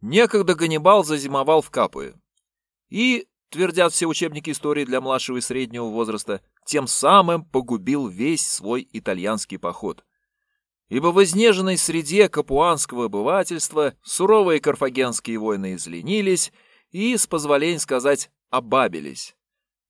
Некогда Ганнибал зазимовал в Капуе. И, твердят все учебники истории для младшего и среднего возраста, тем самым погубил весь свой итальянский поход. Ибо в изнеженной среде капуанского обывательства суровые карфагенские войны изленились и, с позволения сказать, обабились.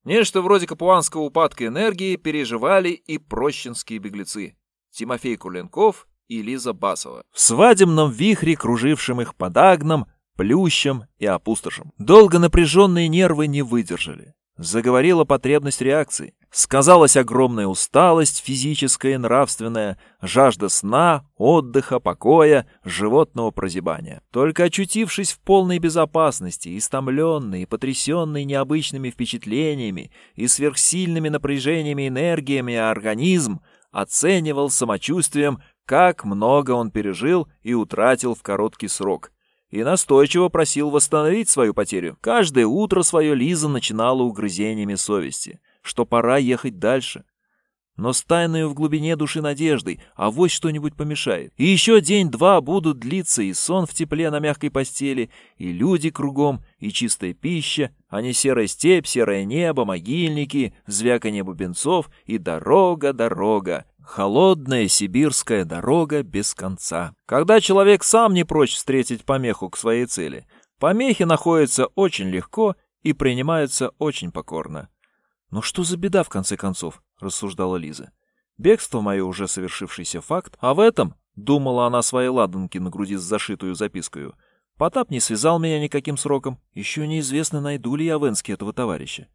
Нечто вроде капуанского упадка энергии переживали и прощенские беглецы Тимофей Курленков и Лиза Басова. В свадебном вихре, кружившем их под Агном, Плющем и Опустошем. Долго напряженные нервы не выдержали. Заговорила потребность реакции. Сказалась огромная усталость физическая и нравственная, жажда сна, отдыха, покоя, животного прозябания. Только очутившись в полной безопасности, истомленный и потрясенный необычными впечатлениями и сверхсильными напряжениями энергиями организм оценивал самочувствием, как много он пережил и утратил в короткий срок – и настойчиво просил восстановить свою потерю. Каждое утро свое Лиза начинала угрызениями совести что пора ехать дальше. Но с тайною в глубине души надеждой, а вось что-нибудь помешает. И еще день-два будут длиться и сон в тепле на мягкой постели, и люди кругом, и чистая пища, а не серая степь, серое небо, могильники, звяканье бубенцов и дорога-дорога. Холодная сибирская дорога без конца. Когда человек сам не прочь встретить помеху к своей цели, помехи находятся очень легко и принимаются очень покорно. «Но что за беда, в конце концов?» — рассуждала Лиза. «Бегство мое уже совершившийся факт, а в этом, — думала она своей ладанке на груди с зашитую запиской, — Потап не связал меня никаким сроком, еще неизвестно, найду ли я в Энске этого товарища.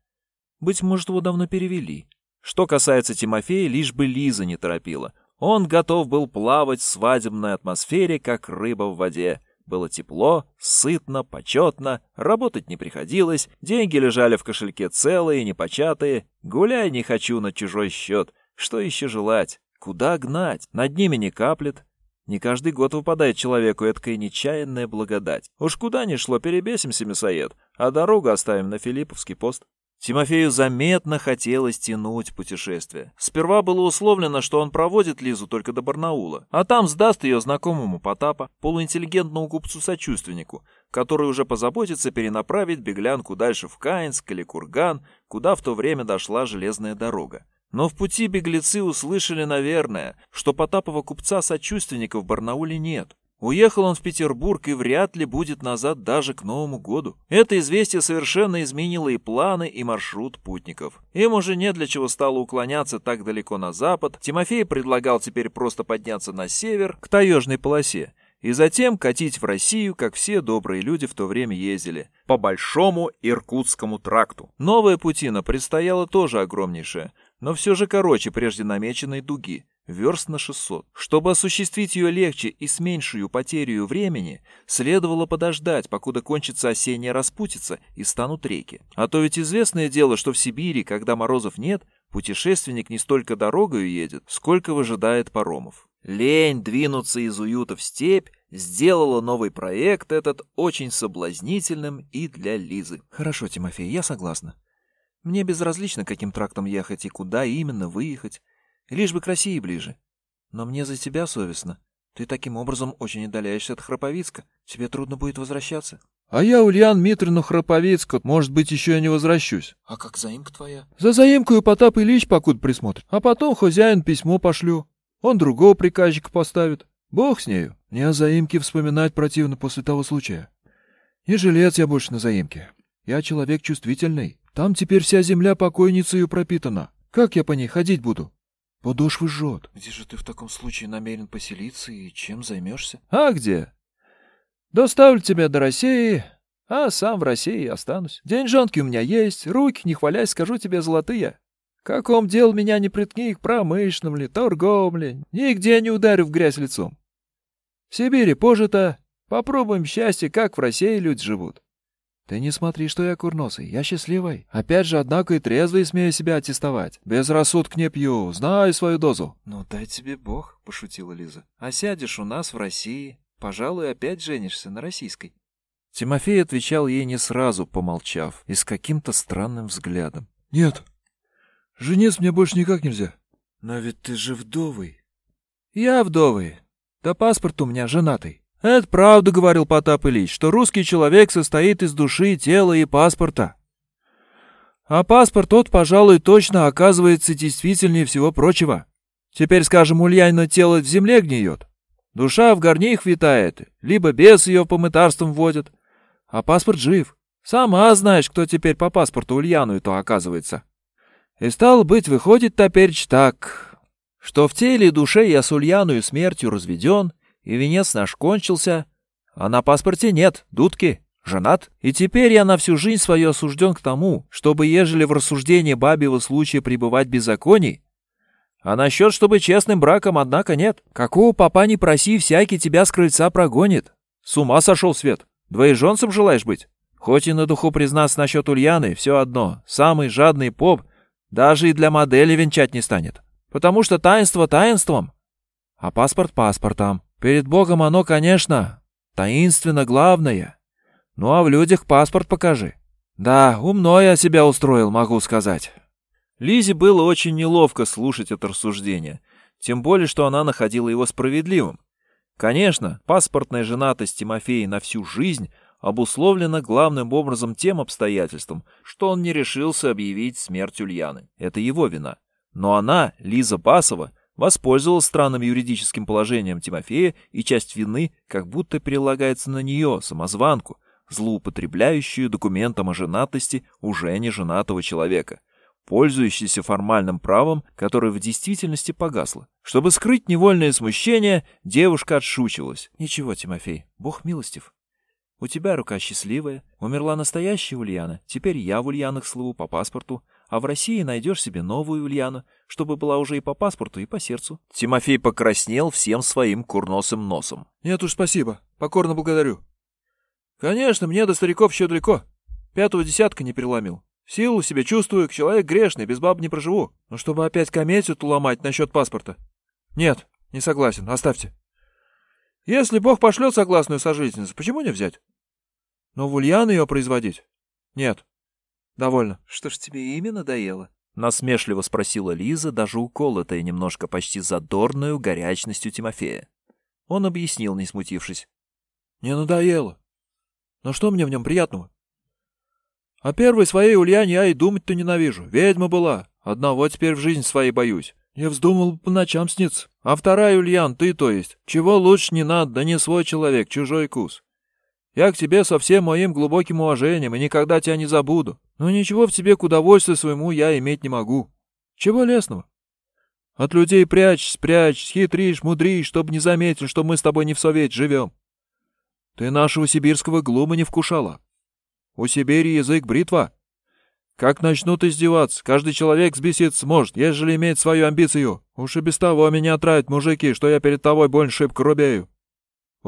Быть может, его давно перевели. Что касается Тимофея, лишь бы Лиза не торопила. Он готов был плавать в свадебной атмосфере, как рыба в воде. Было тепло, сытно, почетно, работать не приходилось, деньги лежали в кошельке целые, непочатые. Гуляй не хочу на чужой счет. Что еще желать? Куда гнать? Над ними не каплет. Не каждый год выпадает человеку эткая нечаянная благодать. Уж куда ни шло, перебесимся, мясоед, а дорогу оставим на Филипповский пост. Тимофею заметно хотелось тянуть путешествие. Сперва было условлено, что он проводит Лизу только до Барнаула, а там сдаст ее знакомому Потапа, полуинтеллигентному купцу-сочувственнику, который уже позаботится перенаправить беглянку дальше в Каинск или Курган, куда в то время дошла железная дорога. Но в пути беглецы услышали, наверное, что Потапова купца-сочувственника в Барнауле нет. Уехал он в Петербург и вряд ли будет назад даже к Новому году. Это известие совершенно изменило и планы, и маршрут путников. Им уже не для чего стало уклоняться так далеко на запад. Тимофей предлагал теперь просто подняться на север, к таежной полосе, и затем катить в Россию, как все добрые люди в то время ездили, по Большому Иркутскому тракту. Новая путина предстояла тоже огромнейшая, но все же короче прежде намеченной дуги верст на 600. Чтобы осуществить ее легче и с меньшую потерю времени, следовало подождать, покуда кончится осенняя распутица и станут реки. А то ведь известное дело, что в Сибири, когда морозов нет, путешественник не столько дорогою едет, сколько выжидает паромов. Лень двинуться из уюта в степь сделала новый проект этот очень соблазнительным и для Лизы. «Хорошо, Тимофей, я согласна. Мне безразлично, каким трактом ехать и куда именно выехать. Лишь бы к России ближе. Но мне за тебя совестно. Ты таким образом очень отдаляешься от Храповицка. Тебе трудно будет возвращаться. А я, Ульян Митрину Храповицка, может быть, еще и не возвращусь. А как заимка твоя? За заимкою Потап Ильич покуда присмотрит. А потом хозяин письмо пошлю. Он другого приказчика поставит. Бог с нею. Мне о заимке вспоминать противно после того случая. Не жилец я больше на заимке. Я человек чувствительный. Там теперь вся земля покойницею пропитана. Как я по ней ходить буду? Подошвы жжет. Где же ты в таком случае намерен поселиться и чем займешься? А где? Доставлю тебя до России, а сам в России останусь. Деньжонки у меня есть, руки, не хвалясь, скажу тебе, золотые. Каком дел меня не приткни к промышленным ли, торговым ли, нигде не ударю в грязь лицом. В Сибири пожито, попробуем счастье, как в России люди живут. Ты не смотри, что я курносый, я счастливый. Опять же, однако и трезвый смею себя аттестовать. Без рассудка не пью, знаю свою дозу. Ну, дай тебе бог, пошутила Лиза. А сядешь у нас в России, пожалуй, опять женишься на российской. Тимофей отвечал ей не сразу, помолчав, и с каким-то странным взглядом. Нет, жениться мне больше никак нельзя. Но ведь ты же вдовый. Я вдовый. Да паспорт у меня женатый. Это правда, говорил Потап Ильич, что русский человек состоит из души, тела и паспорта. А паспорт тот, пожалуй, точно оказывается действительнее всего прочего. Теперь, скажем, Ульянина тело в земле гниет. Душа в горних витает, либо бес ее по мытарствам водят. А паспорт жив. Сама знаешь, кто теперь по паспорту Ульяну и то оказывается. И стало быть, выходит теперь так, что в теле и душе я с Ульяную смертью разведен, и венец наш кончился, а на паспорте нет дудки, женат, и теперь я на всю жизнь свою осужден к тому, чтобы, ежели в рассуждении бабьего случая пребывать беззаконий, а насчет, чтобы честным браком, однако, нет. Какого папа не проси, всякий тебя с крыльца прогонит. С ума сошел свет. Двоеженцем желаешь быть? Хоть и на духу признаться насчет Ульяны, все одно. Самый жадный поп даже и для модели венчать не станет. Потому что таинство таинством, а паспорт паспортом. Перед Богом оно, конечно, таинственно главное. Ну а в людях паспорт покажи. Да, умно я себя устроил, могу сказать. Лизе было очень неловко слушать это рассуждение, тем более, что она находила его справедливым. Конечно, паспортная женатость Тимофея на всю жизнь обусловлена главным образом тем обстоятельством, что он не решился объявить смерть Ульяны. Это его вина. Но она, Лиза Басова, воспользовалась странным юридическим положением Тимофея, и часть вины как будто перелагается на нее, самозванку, злоупотребляющую документом о женатости уже не женатого человека пользующийся формальным правом, которое в действительности погасло. Чтобы скрыть невольное смущение, девушка отшучивалась. «Ничего, Тимофей, Бог милостив. У тебя рука счастливая, умерла настоящая Ульяна, теперь я в Ульянах слыву по паспорту, а в России найдешь себе новую Ульяну, чтобы была уже и по паспорту, и по сердцу». Тимофей покраснел всем своим курносым носом. «Нет уж, спасибо, покорно благодарю. Конечно, мне до стариков еще далеко. Пятого десятка не переломил. Силу себе чувствую, человек грешный, без баб не проживу. Но чтобы опять комедию ту ломать насчет паспорта. Нет, не согласен, оставьте. Если Бог пошлет согласную сожительницу, почему не взять? Но в Ульян ее производить? Нет. Довольно. Что ж тебе имя надоело? Насмешливо спросила Лиза, даже уколотая немножко почти задорную горячностью Тимофея. Он объяснил, не смутившись. Не надоело. Но что мне в нем приятного? О первой своей Ульяне я и думать-то ненавижу. Ведьма была. Одного теперь в жизнь своей боюсь. Я вздумал по ночам сниться. А вторая Ульян, ты то есть. Чего лучше не надо, да не свой человек, чужой кус. Я к тебе со всем моим глубоким уважением и никогда тебя не забуду. Но ничего в тебе к удовольствию своему я иметь не могу. Чего лесного? От людей прячь, прячь, хитришь, мудришь, чтоб не заметил, что мы с тобой не в совете живем. Ты нашего сибирского глума не вкушала. У Сибири язык бритва. Как начнут издеваться, каждый человек сбеситься сможет, ежели имеет свою амбицию. Уж и без того меня травят мужики, что я перед тобой больно шибко рубею.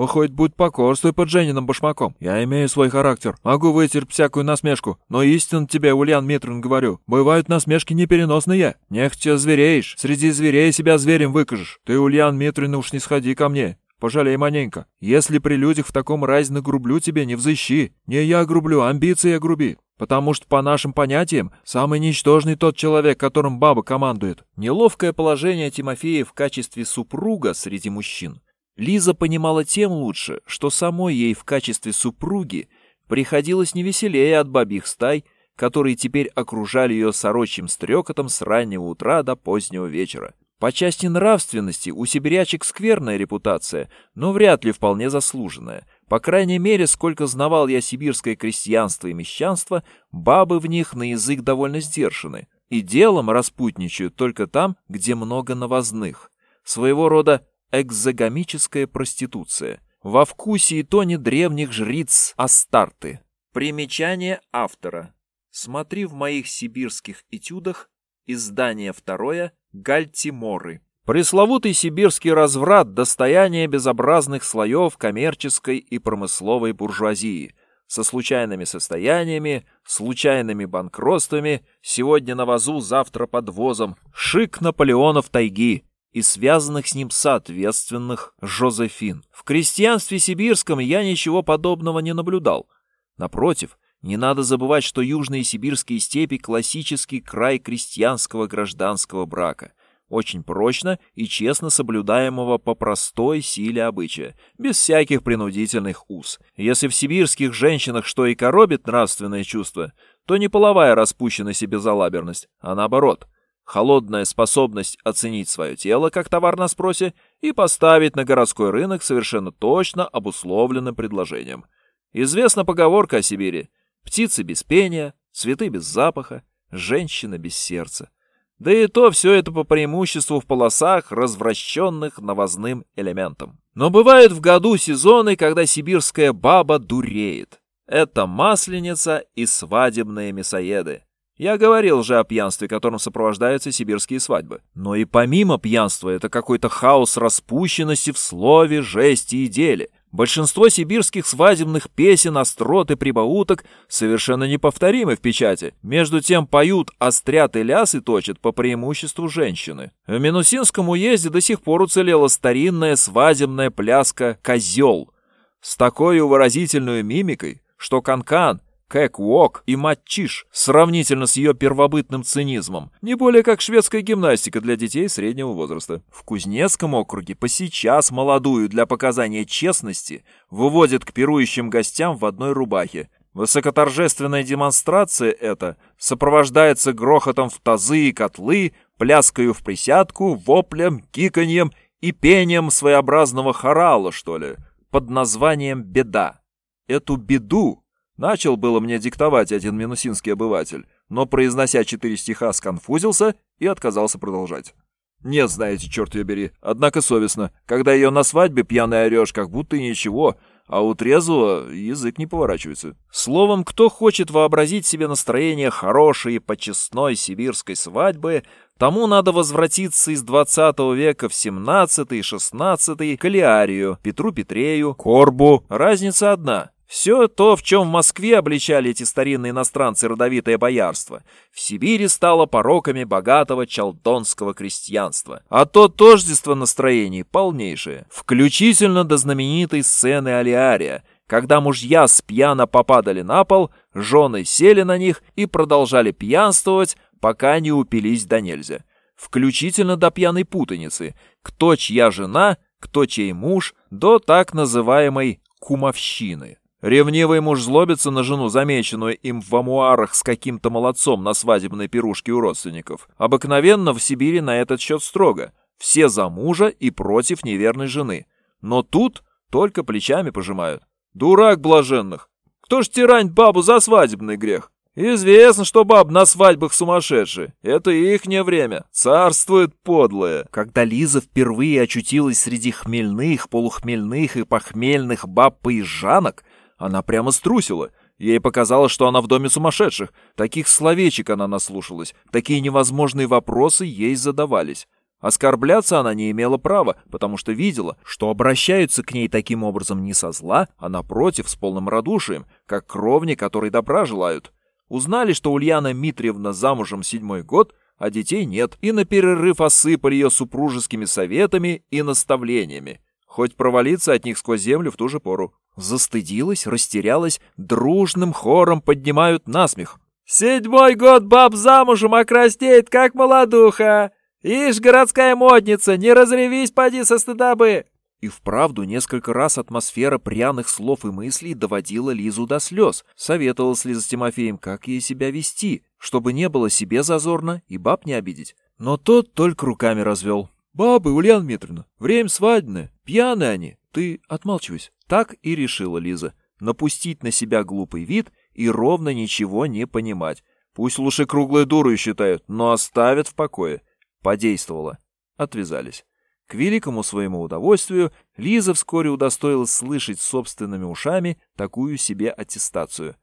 Хоть будь покорствуй под Жениным башмаком. Я имею свой характер, могу вытерпеть всякую насмешку, но истинно тебе, Ульян Митрин, говорю, бывают насмешки непереносные. Нехотя звереешь, среди зверей себя зверем выкажешь. Ты, Ульян Митрин, уж не сходи ко мне. Пожалей маненько. Если при людях в таком разе нагрублю тебе, не взыщи. Не я грублю, амбиция груби. Потому что, по нашим понятиям, самый ничтожный тот человек, которым баба командует. Неловкое положение Тимофея в качестве супруга среди мужчин. Лиза понимала тем лучше, что самой ей в качестве супруги приходилось не веселее от бабьих стай, которые теперь окружали ее сорочьим стрекотом с раннего утра до позднего вечера. По части нравственности у сибирячек скверная репутация, но вряд ли вполне заслуженная. По крайней мере, сколько знавал я сибирское крестьянство и мещанство, бабы в них на язык довольно сдержаны. И делом распутничают только там, где много новозных. Своего рода экзогамическая проституция. Во вкусе и тоне древних жриц Астарты. Примечание автора. Смотри в моих сибирских этюдах, издание второе, Гальтиморы. Пресловутый сибирский разврат – достояние безобразных слоев коммерческой и промысловой буржуазии со случайными состояниями, случайными банкротствами, сегодня на вазу, завтра под возом, шик Наполеонов тайги и связанных с ним соответственных Жозефин. В крестьянстве сибирском я ничего подобного не наблюдал. Напротив, не надо забывать, что южные сибирские степи – классический край крестьянского гражданского брака. очень прочно и честно соблюдаемого по простой силе обычая, без всяких принудительных уз. Если в сибирских женщинах что и коробит нравственное чувство, то не половая распущенность и безалаберность, а наоборот – холодная способность оценить свое тело как товар на спросе и поставить на городской рынок совершенно точно обусловленным предложением. Известна поговорка о Сибири «птицы без пения, цветы без запаха, женщина без сердца». Да и то все это по преимуществу в полосах, развращенных новозным элементом. Но бывают в году сезоны, когда сибирская баба дуреет. Это масленица и свадебные мясоеды. Я говорил же о пьянстве, которым сопровождаются сибирские свадьбы. Но и помимо пьянства это какой-то хаос распущенности в слове, жесте и деле. Большинство сибирских свадебных песен, острот и прибауток совершенно неповторимы в печати. Между тем поют, острят и лясы точат по преимуществу женщины. В Минусинском уезде до сих пор уцелела старинная свадебная пляска «Козел» с такой выразительной мимикой, что Канкан, кэк-вок и матчиш, сравнительно с ее первобытным цинизмом, не более как шведская гимнастика для детей среднего возраста. В Кузнецком округе по сейчас молодую для показания честности выводят к пирующим гостям в одной рубахе. Высокоторжественная демонстрация эта сопровождается грохотом в тазы и котлы, пляскою в присядку, воплем, киканьем и пением своеобразного хорала, что ли, под названием «Беда». Эту беду Начал было мне диктовать один минусинский обыватель, но, произнося четыре стиха, сконфузился и отказался продолжать. Нет, знаете, черт ее бери, однако совестно, когда ее на свадьбе пьяный орешь, как будто и ничего, а у трезвого язык не поворачивается. Словом, кто хочет вообразить себе настроение хорошей почестной сибирской свадьбы, тому надо возвратиться из 20 века в 17 и 16 к Алиарию, Петру Петрею, Корбу. Разница одна — все то, в чем в Москве обличали эти старинные иностранцы родовитое боярство, в Сибири стало пороками богатого чалдонского крестьянства. А то тождество настроений полнейшее, включительно до знаменитой сцены Алиария, когда мужья спьяно попадали на пол, жены сели на них и продолжали пьянствовать, пока не упились до нельзя. Включительно до пьяной путаницы, кто чья жена, кто чей муж, до так называемой кумовщины. Ревнивый муж злобится на жену, замеченную им в амуарах с каким-то молодцом на свадебной пирушке у родственников. Обыкновенно в Сибири на этот счет строго. Все за мужа и против неверной жены. Но тут только плечами пожимают. Дурак блаженных! Кто ж тиранит бабу за свадебный грех? Известно, что баб на свадьбах сумасшедшие. Это ихнее время. Царствует подлое. Когда Лиза впервые очутилась среди хмельных, полухмельных и похмельных баб-поезжанок, она прямо струсила. Ей показалось, что она в доме сумасшедших. Таких словечек она наслушалась. Такие невозможные вопросы ей задавались. Оскорбляться она не имела права, потому что видела, что обращаются к ней таким образом не со зла, а напротив, с полным радушием, как кровни, которые добра желают. Узнали, что Ульяна Митриевна замужем седьмой год, а детей нет, и на перерыв осыпали ее супружескими советами и наставлениями. Хоть провалиться от них сквозь землю в ту же пору. Застыдилась, растерялась, дружным хором поднимают насмех. «Седьмой год баб замужем, а как молодуха! Ишь, городская модница, не разревись, поди со стыдобы!» И вправду несколько раз атмосфера пряных слов и мыслей доводила Лизу до слез. Советовалась Лиза с Тимофеем, как ей себя вести, чтобы не было себе зазорно и баб не обидеть. Но тот только руками развел. «Бабы, Ульяна Дмитриевна, время свадебное, пьяные они, ты отмалчивайся». Так и решила Лиза. Напустить на себя глупый вид и ровно ничего не понимать. Пусть лучше круглой дурой считают, но оставят в покое. Подействовало. Отвязались. К великому своему удовольствию Лиза вскоре удостоилась слышать собственными ушами такую себе аттестацию.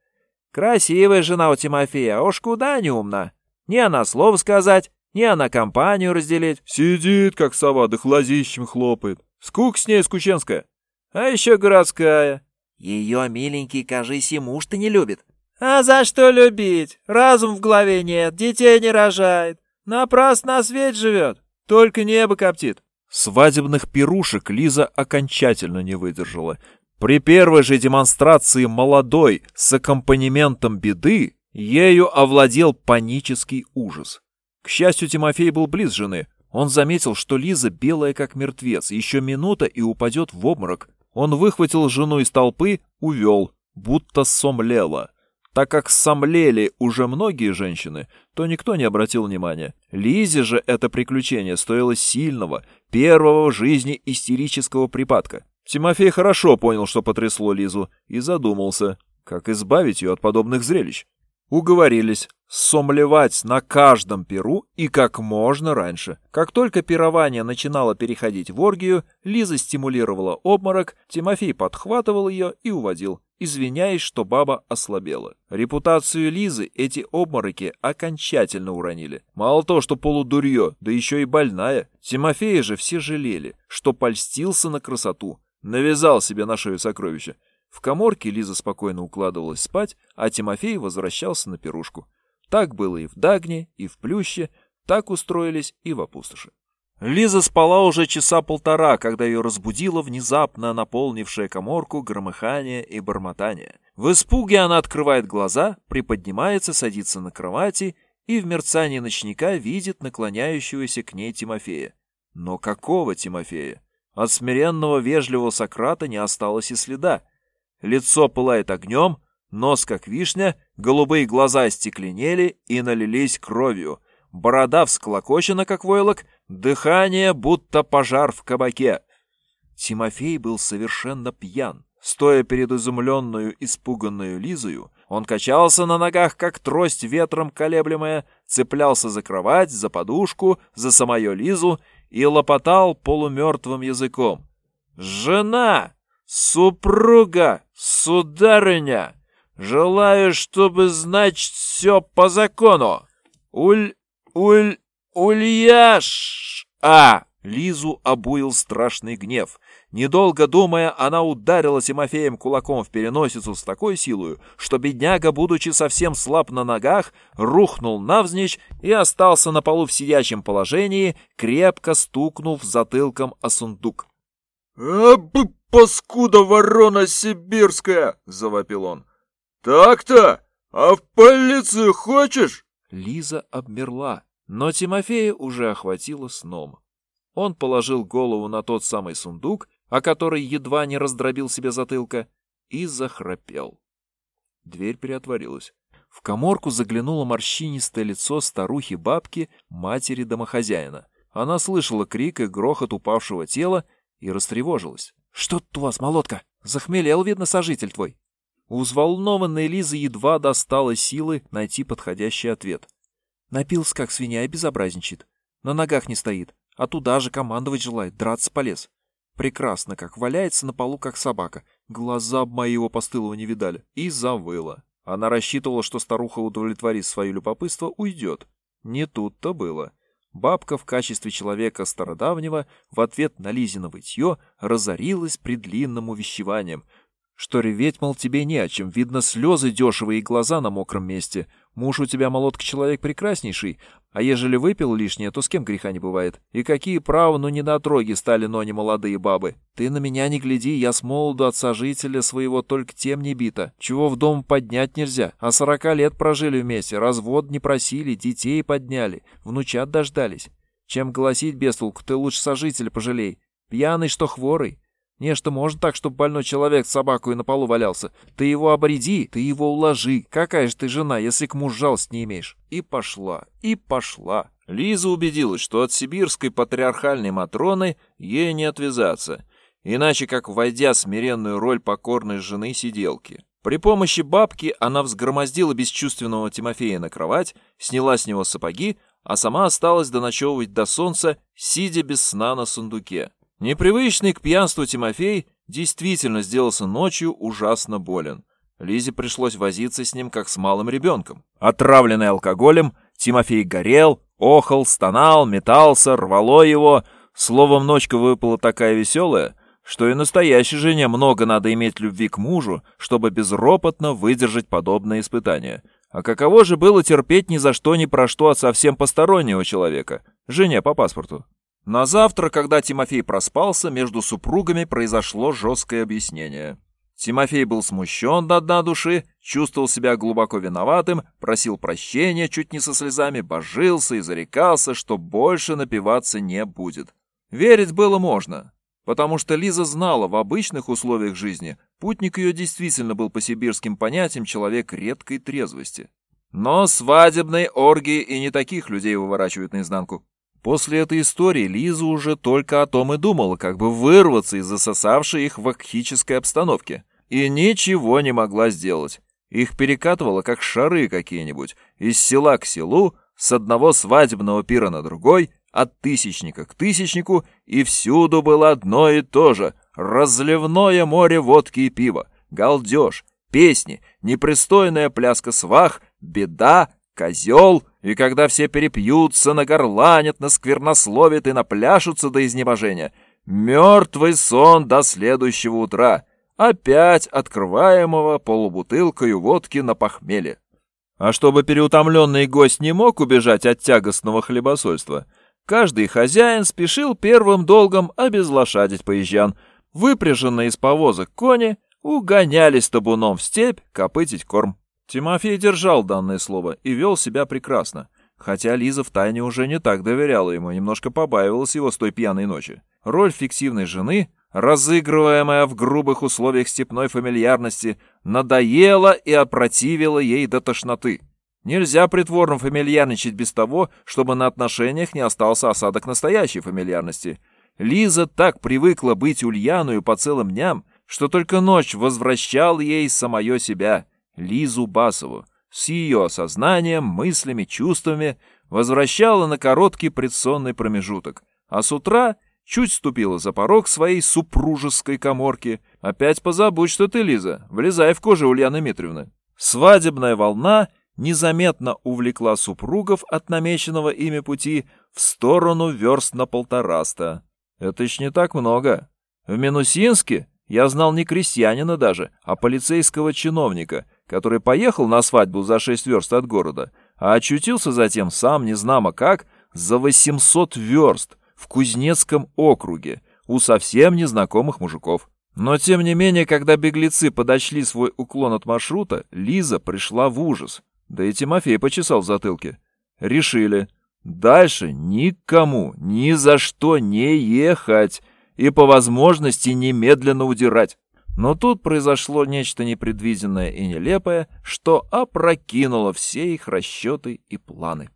«Красивая жена у Тимофея, а уж куда не умна. Ни она слова сказать, ни она компанию разделить. Сидит, как сова, да хлазищем хлопает. Скук с ней скученская. А еще городская. Ее миленький, кажись, и муж-то не любит. А за что любить? Разум в голове нет, детей не рожает. Напрасно на свет живет. Только небо коптит. Свадебных пирушек Лиза окончательно не выдержала. При первой же демонстрации молодой с аккомпанементом беды ею овладел панический ужас. К счастью, Тимофей был близ жены. Он заметил, что Лиза белая как мертвец, еще минута и упадет в обморок. Он выхватил жену из толпы, увел, будто сомлела. Так как сомлели уже многие женщины, то никто не обратил внимания. Лизе же это приключение стоило сильного, первого в жизни истерического припадка. Тимофей хорошо понял, что потрясло Лизу, и задумался, как избавить ее от подобных зрелищ. Уговорились сомлевать на каждом перу и как можно раньше. Как только пирование начинало переходить в оргию, Лиза стимулировала обморок, Тимофей подхватывал ее и уводил, извиняясь, что баба ослабела. Репутацию Лизы эти обмороки окончательно уронили. Мало того, что полудурье, да еще и больная. Тимофея же все жалели, что польстился на красоту, навязал себе на шею сокровища. В коморке Лиза спокойно укладывалась спать, а Тимофей возвращался на пирушку. Так было и в Дагне, и в Плюще, так устроились и в Опустоши. Лиза спала уже часа полтора, когда ее разбудило внезапно наполнившее коморку громыхание и бормотание. В испуге она открывает глаза, приподнимается, садится на кровати и в мерцании ночника видит наклоняющегося к ней Тимофея. Но какого Тимофея? От смиренного вежливого Сократа не осталось и следа. Лицо пылает огнем, нос как вишня, голубые глаза остекленели и налились кровью, борода всклокочена, как войлок, дыхание, будто пожар в кабаке. Тимофей был совершенно пьян. Стоя перед изумленную, испуганную Лизою, он качался на ногах, как трость ветром колеблемая, цеплялся за кровать, за подушку, за самую Лизу и лопотал полумертвым языком. «Жена! Супруга! Сударыня! Желаю, чтобы, значит, все по закону! Уль... уль... ульяш! А!» Лизу обуил страшный гнев. Недолго думая, она ударила Тимофеем кулаком в переносицу с такой силой, что бедняга, будучи совсем слаб на ногах, рухнул навзничь и остался на полу в сидячем положении, крепко стукнув затылком о сундук. «А, паскуда ворона сибирская!» — завопил он. «Так-то? А в полицию хочешь?» Лиза обмерла, но Тимофея уже охватило сном. Он положил голову на тот самый сундук, о который едва не раздробил себе затылка, и захрапел. Дверь приотворилась. В коморку заглянуло морщинистое лицо старухи-бабки, матери домохозяина. Она слышала крик и грохот упавшего тела и растревожилась. «Что тут у вас, молотка? Захмелел, видно, сожитель твой». У взволнованной Лизы едва достало силы найти подходящий ответ. Напился, как свинья, и безобразничает. На ногах не стоит. А туда же командовать желает, драться полез. Прекрасно, как валяется на полу, как собака. Глаза б мои его постылого не видали. И завыла. Она рассчитывала, что старуха, удовлетворив свое любопытство, уйдет. Не тут-то было. Бабка в качестве человека стародавнего в ответ на Лизино вытье разорилась предлинным увещеванием, что реветь, мол, тебе не о чем, видно слезы дешевые и глаза на мокром месте. Муж у тебя, молотка, человек прекраснейший, а ежели выпил лишнее, то с кем греха не бывает. И какие права, ну не на троги стали, но не молодые бабы. Ты на меня не гляди, я с молоду от сожителя своего только тем не бита. Чего в дом поднять нельзя, а сорока лет прожили вместе, развод не просили, детей подняли, внучат дождались. Чем гласить без толку, ты лучше сожителя пожалей. Пьяный, что хворый. Нечто может так, чтобы больной человек с собакой на полу валялся. Ты его обреди, ты его уложи. Какая же ты жена, если к мужу жалость не имеешь? И пошла, и пошла. Лиза убедилась, что от сибирской патриархальной Матроны ей не отвязаться, иначе как войдя смиренную роль покорной жены сиделки. При помощи бабки она взгромоздила бесчувственного Тимофея на кровать, сняла с него сапоги, а сама осталась доночевывать до солнца, сидя без сна на сундуке. Непривычный к пьянству Тимофей действительно сделался ночью ужасно болен. Лизе пришлось возиться с ним, как с малым ребенком. Отравленный алкоголем, Тимофей горел, охал, стонал, метался, рвало его. Словом, ночка выпала такая веселая, что и настоящей жене много надо иметь любви к мужу, чтобы безропотно выдержать подобное испытание. А каково же было терпеть ни за что ни про что от совсем постороннего человека, жене по паспорту? На завтра, когда Тимофей проспался, между супругами произошло жесткое объяснение. Тимофей был смущен до дна души, чувствовал себя глубоко виноватым, просил прощения чуть не со слезами, божился и зарекался, что больше напиваться не будет. Верить было можно, потому что Лиза знала, в обычных условиях жизни путник ее действительно был по сибирским понятиям человек редкой трезвости. Но свадебной оргии и не таких людей выворачивают наизнанку. После этой истории Лиза уже только о том и думала, как бы вырваться из засосавшей их вакхической обстановки. И ничего не могла сделать. Их перекатывало, как шары какие-нибудь, из села к селу, с одного свадебного пира на другой, от тысячника к тысячнику, и всюду было одно и то же — разливное море водки и пива, галдеж, песни, непристойная пляска свах, беда, козел, и когда все перепьются, нагорланят, насквернословят и напляшутся до изнеможения, мертвый сон до следующего утра, опять открываемого полубутылкою водки на похмелье. А чтобы переутомленный гость не мог убежать от тягостного хлебосольства, каждый хозяин спешил первым долгом обезлошадить поезжан. Выпряженные из повозок кони угонялись табуном в степь копытить корм. Тимофей держал данное слово и вел себя прекрасно, хотя Лиза втайне уже не так доверяла ему, немножко побаивалась его с той пьяной ночи. Роль фиктивной жены, разыгрываемая в грубых условиях степной фамильярности, надоела и опротивила ей до тошноты. Нельзя притворно фамильярничать без того, чтобы на отношениях не остался осадок настоящей фамильярности. Лиза так привыкла быть Ульяную по целым дням, что только ночь возвращал ей самое себя — Лизу Басову с ее осознанием, мыслями, чувствами возвращала на короткий предсонный промежуток, а с утра чуть ступила за порог своей супружеской коморки. Опять позабудь, что ты, Лиза, влезай в кожу Ульяны Митриевны. Свадебная волна незаметно увлекла супругов от намеченного ими пути в сторону верст на полтораста. Это еще не так много. В Минусинске я знал не крестьянина даже, а полицейского чиновника, который поехал на свадьбу за шесть верст от города, а очутился затем сам незнамо как за 800 верст в Кузнецком округе у совсем незнакомых мужиков. Но тем не менее, когда беглецы подошли свой уклон от маршрута, Лиза пришла в ужас. Да и Тимофей почесал в затылке. Решили. Дальше никому, ни за что не ехать и по возможности немедленно удирать. Но тут произошло нечто непредвиденное и нелепое, что опрокинуло все их расчеты и планы.